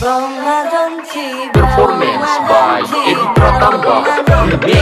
Performance by Edi Pratamba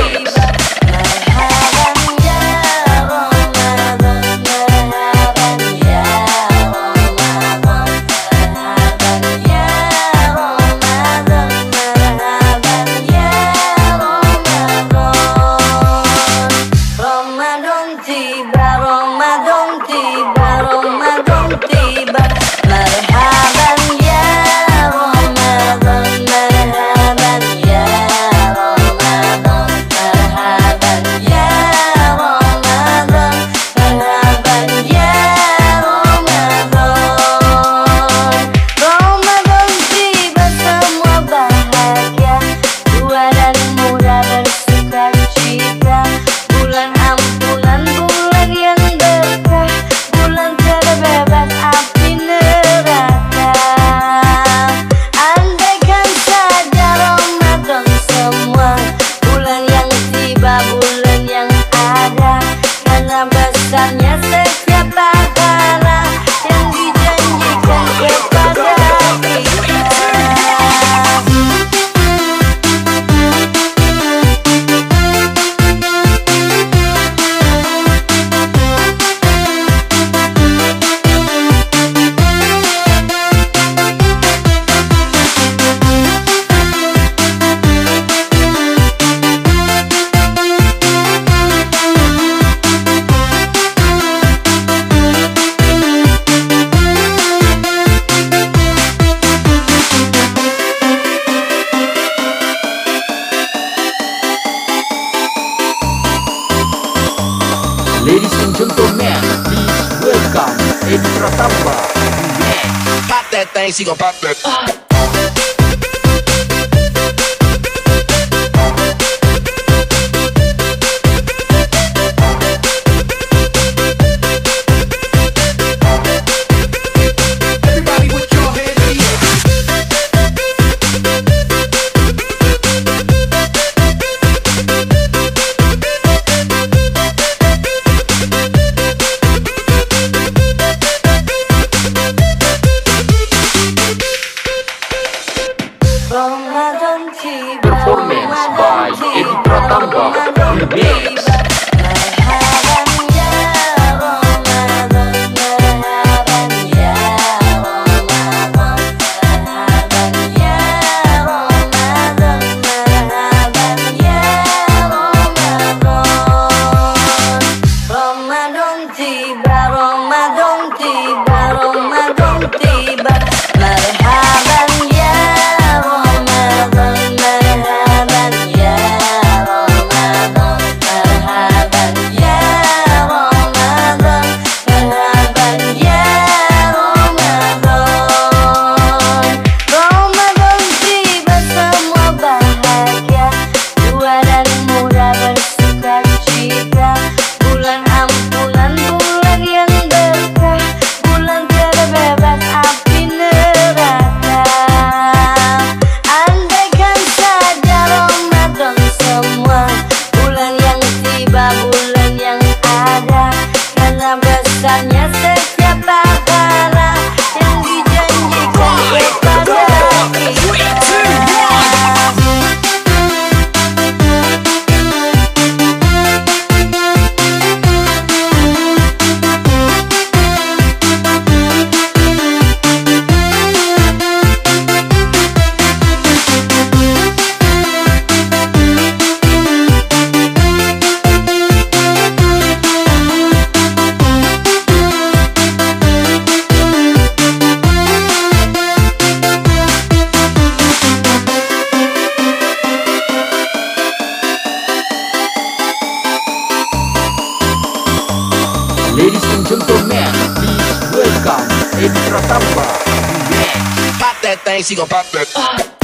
Ladies and gentlemen, please welcome Edi Pratamba Pop that thing, she gon' pop that. Performance by Edi Pratamba Pratamba Pop that thing, she gon' pop that.